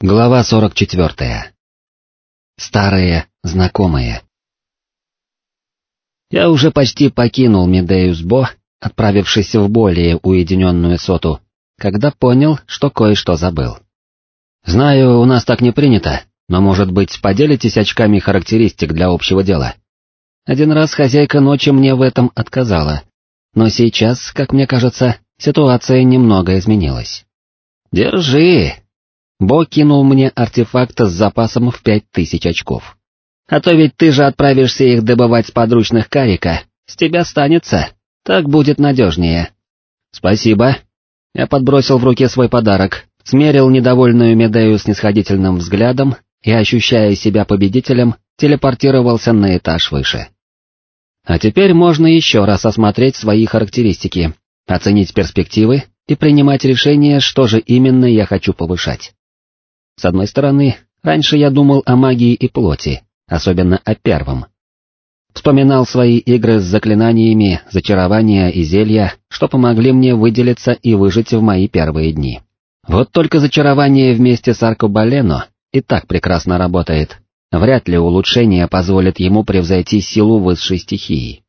Глава 44. Старые знакомые. Я уже почти покинул Медеюс-Бо, отправившись в более уединенную соту, когда понял, что кое-что забыл. Знаю, у нас так не принято, но, может быть, поделитесь очками характеристик для общего дела. Один раз хозяйка ночи мне в этом отказала, но сейчас, как мне кажется, ситуация немного изменилась. «Держи!» Бо кинул мне артефакт с запасом в пять тысяч очков. «А то ведь ты же отправишься их добывать с подручных карика, с тебя станется, так будет надежнее». «Спасибо». Я подбросил в руке свой подарок, смерил недовольную Медею снисходительным взглядом и, ощущая себя победителем, телепортировался на этаж выше. А теперь можно еще раз осмотреть свои характеристики, оценить перспективы и принимать решение, что же именно я хочу повышать. С одной стороны, раньше я думал о магии и плоти, особенно о первом. Вспоминал свои игры с заклинаниями, зачарования и зелья, что помогли мне выделиться и выжить в мои первые дни. Вот только зачарование вместе с Аркобалено и так прекрасно работает, Вряд ли улучшение позволит ему превзойти силу высшей стихии.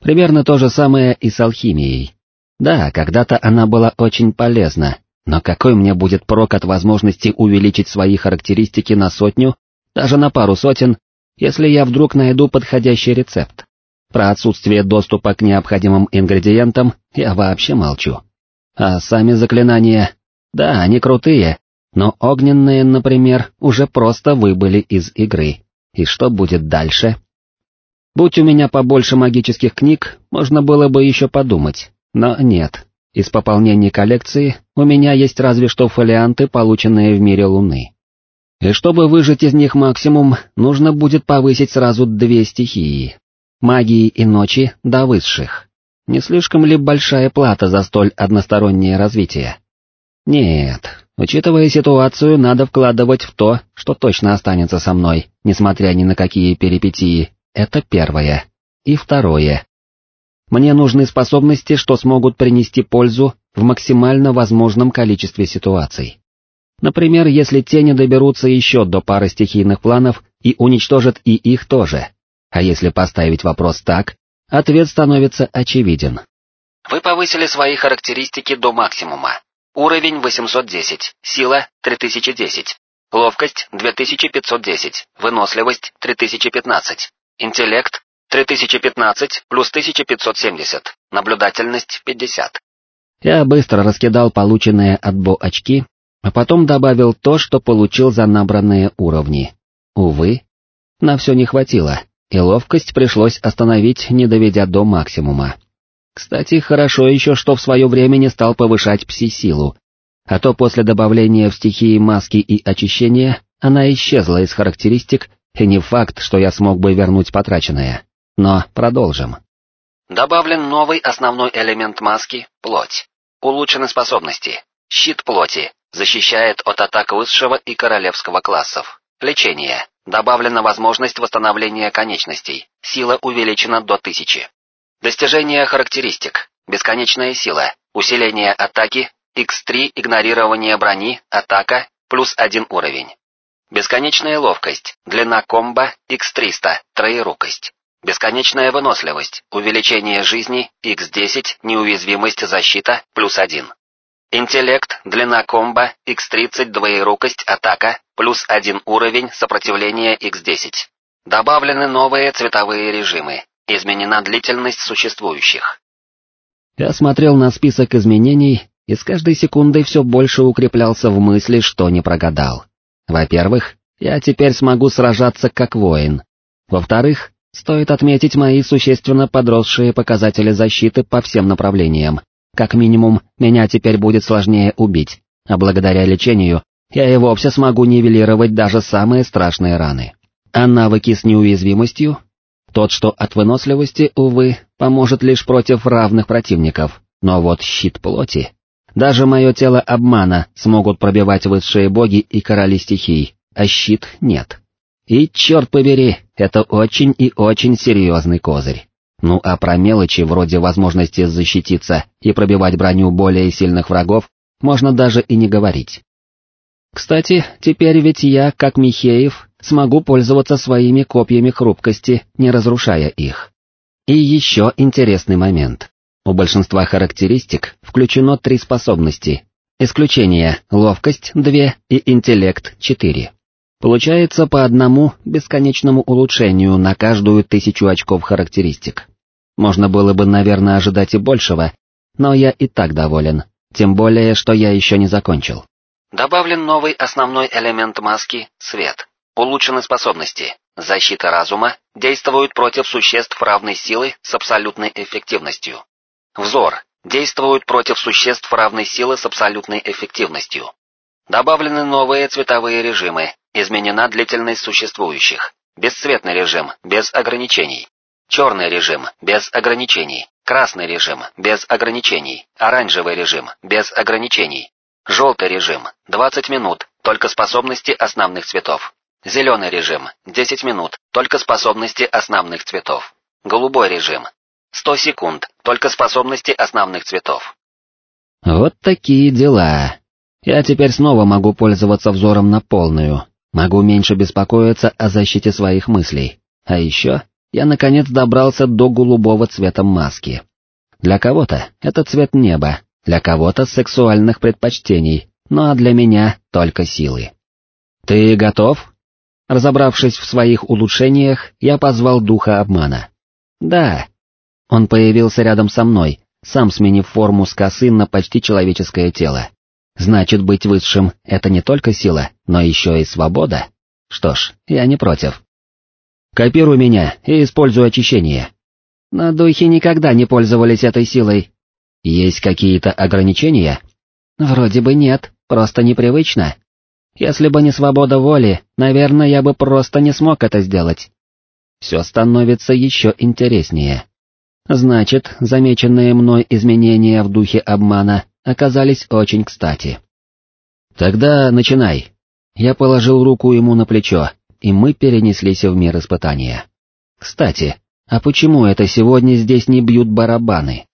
Примерно то же самое и с алхимией. Да, когда-то она была очень полезна, но какой мне будет прок от возможности увеличить свои характеристики на сотню, даже на пару сотен, если я вдруг найду подходящий рецепт? Про отсутствие доступа к необходимым ингредиентам я вообще молчу. А сами заклинания, да, они крутые, но огненные, например, уже просто выбыли из игры. И что будет дальше? Будь у меня побольше магических книг, можно было бы еще подумать, но нет. Из пополнения коллекции у меня есть разве что фолианты, полученные в мире Луны. И чтобы выжить из них максимум, нужно будет повысить сразу две стихии. Магии и ночи до высших. Не слишком ли большая плата за столь одностороннее развитие? Нет, Учитывая ситуацию, надо вкладывать в то, что точно останется со мной, несмотря ни на какие перипетии. Это первое. И второе. Мне нужны способности, что смогут принести пользу в максимально возможном количестве ситуаций. Например, если тени доберутся еще до пары стихийных планов и уничтожат и их тоже. А если поставить вопрос так, ответ становится очевиден. Вы повысили свои характеристики до максимума. Уровень 810, сила 3010, ловкость 2510, выносливость 3015, интеллект 3015 плюс 1570, наблюдательность 50. Я быстро раскидал полученные от Бо очки, а потом добавил то, что получил за набранные уровни. Увы, на все не хватило, и ловкость пришлось остановить, не доведя до максимума. Кстати, хорошо еще, что в свое время не стал повышать пси-силу, а то после добавления в стихии маски и очищения она исчезла из характеристик, и не факт, что я смог бы вернуть потраченное. Но продолжим. Добавлен новый основной элемент маски — плоть. Улучшены способности. Щит плоти. Защищает от атак высшего и королевского классов. Лечение. Добавлена возможность восстановления конечностей. Сила увеличена до тысячи. Достижение характеристик. Бесконечная сила. Усиление атаки. X3 игнорирование брони, атака, плюс один уровень. Бесконечная ловкость. Длина комбо X300, троерукость. Бесконечная выносливость. Увеличение жизни X10, неуязвимость защита, плюс один. Интеллект, длина комбо, x30, двоерукость, атака, плюс один уровень, сопротивление x10. Добавлены новые цветовые режимы, Изменена длительность существующих. Я смотрел на список изменений и с каждой секундой все больше укреплялся в мысли, что не прогадал. Во-первых, я теперь смогу сражаться как воин. Во-вторых, стоит отметить мои существенно подросшие показатели защиты по всем направлениям. Как минимум, меня теперь будет сложнее убить, а благодаря лечению я и вовсе смогу нивелировать даже самые страшные раны. А навыки с неуязвимостью тот, что от выносливости, увы, поможет лишь против равных противников, но вот щит плоти... Даже мое тело обмана смогут пробивать высшие боги и короли стихий, а щит нет. И черт побери, это очень и очень серьезный козырь. Ну а про мелочи вроде возможности защититься и пробивать броню более сильных врагов можно даже и не говорить. Кстати, теперь ведь я, как Михеев, смогу пользоваться своими копьями хрупкости, не разрушая их. И еще интересный момент. У большинства характеристик включено три способности. Исключение — ловкость — 2 и интеллект — 4. Получается по одному бесконечному улучшению на каждую тысячу очков характеристик. Можно было бы, наверное, ожидать и большего, но я и так доволен, тем более, что я еще не закончил. Добавлен новый основной элемент маски — свет. Улучшены способности. Защита разума действует против существ равной силы с абсолютной эффективностью. Взор действует против существ равной силы с абсолютной эффективностью. Добавлены новые цветовые режимы, изменена длительность существующих. Бесцветный режим, без ограничений. Черный режим, без ограничений. Красный режим, без ограничений. Оранжевый режим, без ограничений. Желтый режим, 20 минут, только способности основных цветов. Зеленый режим, 10 минут, только способности основных цветов. Голубой режим, 100 секунд, только способности основных цветов. Вот такие дела. Я теперь снова могу пользоваться взором на полную, могу меньше беспокоиться о защите своих мыслей. А еще я наконец добрался до голубого цвета маски. Для кого-то это цвет неба, для кого-то сексуальных предпочтений, ну а для меня только силы. «Ты готов?» Разобравшись в своих улучшениях, я позвал духа обмана. «Да». Он появился рядом со мной, сам сменив форму с косы на почти человеческое тело. Значит, быть высшим — это не только сила, но еще и свобода? Что ж, я не против. Копируй меня и используй очищение. Но духи никогда не пользовались этой силой. Есть какие-то ограничения? Вроде бы нет, просто непривычно. Если бы не свобода воли, наверное, я бы просто не смог это сделать. Все становится еще интереснее. Значит, замеченные мной изменения в духе обмана оказались очень кстати. Тогда начинай. Я положил руку ему на плечо, и мы перенеслись в мир испытания. Кстати, а почему это сегодня здесь не бьют барабаны?